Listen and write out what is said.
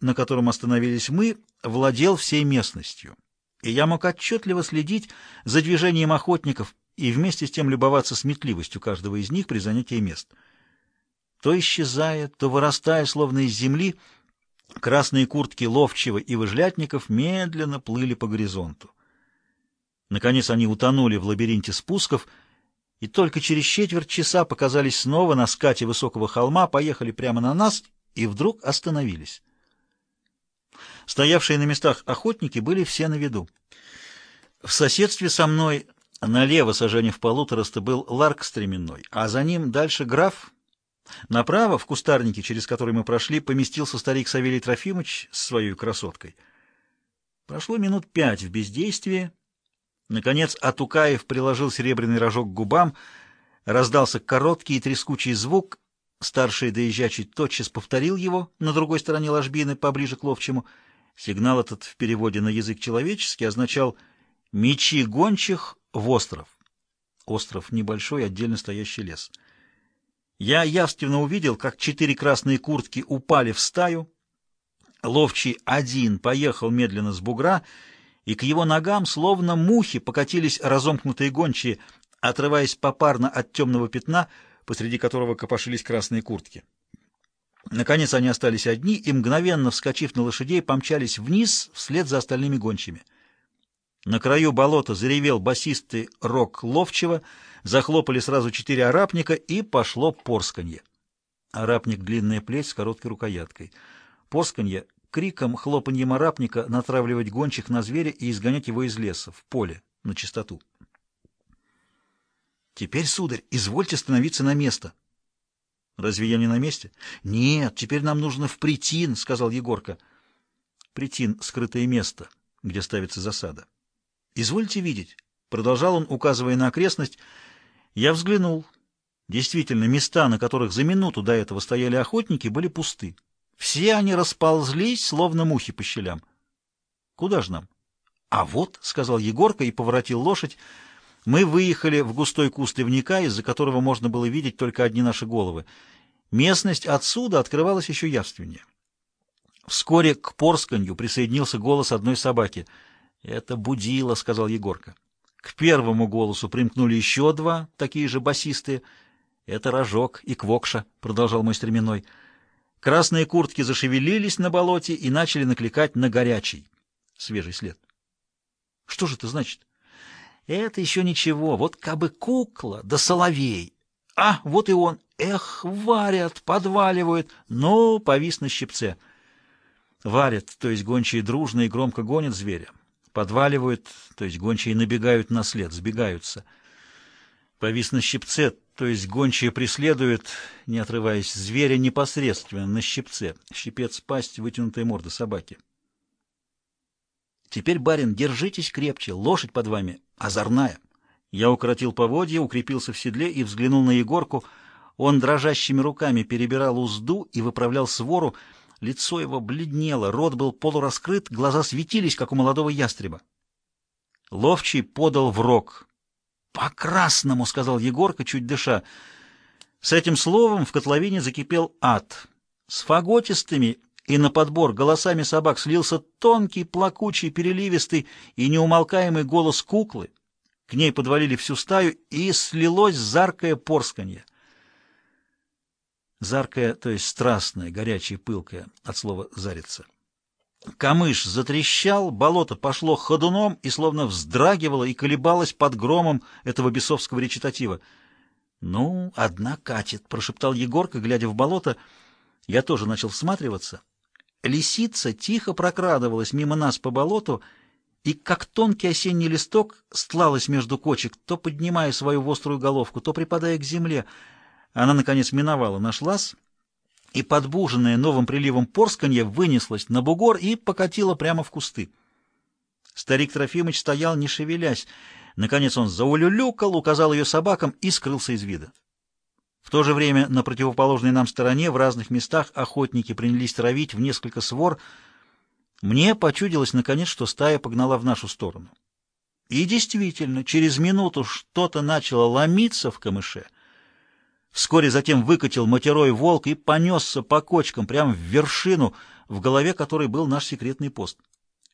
на котором остановились мы, владел всей местностью, и я мог отчетливо следить за движением охотников и вместе с тем любоваться сметливостью каждого из них при занятии мест. То исчезая, то вырастая, словно из земли, красные куртки ловчего и выжлятников медленно плыли по горизонту. Наконец они утонули в лабиринте спусков, и только через четверть часа показались снова на скате высокого холма, поехали прямо на нас и вдруг остановились. Стоявшие на местах охотники были все на виду. В соседстве со мной налево, сажене в полутораста, был ларк стременной, а за ним дальше граф. Направо, в кустарнике, через который мы прошли, поместился старик Савелий Трофимович с своей красоткой. Прошло минут пять в бездействии. Наконец Атукаев приложил серебряный рожок к губам, раздался короткий и трескучий звук. Старший доезжачий тотчас повторил его на другой стороне ложбины, поближе к ловчему. Сигнал этот в переводе на язык человеческий означал «мечи гончих в остров». Остров — небольшой, отдельно стоящий лес. Я явственно увидел, как четыре красные куртки упали в стаю. Ловчий один поехал медленно с бугра — и к его ногам, словно мухи, покатились разомкнутые гончие, отрываясь попарно от темного пятна, посреди которого копошились красные куртки. Наконец они остались одни и, мгновенно вскочив на лошадей, помчались вниз вслед за остальными гончими. На краю болота заревел басистый рог ловчего, захлопали сразу четыре арапника, и пошло порсканье. Арапник — длинная плеть с короткой рукояткой. Порсканье криком, хлопаньем арапника натравливать гончих на зверя и изгонять его из леса, в поле, на чистоту. «Теперь, сударь, извольте становиться на место». «Разве я не на месте?» «Нет, теперь нам нужно в Притин», — сказал Егорка. «Притин — скрытое место, где ставится засада». «Извольте видеть», — продолжал он, указывая на окрестность. Я взглянул. Действительно, места, на которых за минуту до этого стояли охотники, были пусты. Все они расползлись, словно мухи по щелям. Куда же нам? А вот, — сказал Егорка и поворотил лошадь, — мы выехали в густой куст ливника, из-за которого можно было видеть только одни наши головы. Местность отсюда открывалась еще явственнее. Вскоре к порсканью присоединился голос одной собаки. «Это будило», — сказал Егорка. К первому голосу примкнули еще два, такие же басистые. «Это рожок и квокша», — продолжал мой стременной. Красные куртки зашевелились на болоте и начали накликать на горячий, свежий след. Что же это значит? Это еще ничего. Вот кабы кукла да соловей. А, вот и он. Эх, варят, подваливают. Ну, повис на щипце. Варят, то есть гончие дружно и громко гонят зверя. Подваливают, то есть гончие набегают на след, сбегаются. Повис на щипце, то есть гончие преследуют, не отрываясь, зверя непосредственно на щипце. Щипец — пасть, вытянутая морда собаки. Теперь, барин, держитесь крепче, лошадь под вами озорная. Я укоротил поводья, укрепился в седле и взглянул на Егорку. Он дрожащими руками перебирал узду и выправлял свору. Лицо его бледнело, рот был полураскрыт, глаза светились, как у молодого ястреба. Ловчий подал в рог «По-красному», — сказал Егорка, чуть дыша. С этим словом в котловине закипел ад. С фаготистыми и на подбор голосами собак слился тонкий, плакучий, переливистый и неумолкаемый голос куклы. К ней подвалили всю стаю, и слилось заркое порсканье. Заркое, то есть страстное, горячее, пылкое, от слова «зариться». Камыш затрещал, болото пошло ходуном и словно вздрагивало и колебалось под громом этого бесовского речитатива. «Ну, одна катит», — прошептал Егорка, глядя в болото. Я тоже начал всматриваться. Лисица тихо прокрадывалась мимо нас по болоту и, как тонкий осенний листок, стлалась между кочек, то поднимая свою острую головку, то припадая к земле. Она, наконец, миновала наш лаз — и, подбуженная новым приливом порсканья, вынеслась на бугор и покатила прямо в кусты. Старик Трофимыч стоял, не шевелясь. Наконец он заулюлюкал, указал ее собакам и скрылся из вида. В то же время на противоположной нам стороне в разных местах охотники принялись травить в несколько свор. Мне почудилось, наконец, что стая погнала в нашу сторону. И действительно, через минуту что-то начало ломиться в камыше — Вскоре затем выкатил матерой волк и понесся по кочкам прямо в вершину, в голове которой был наш секретный пост.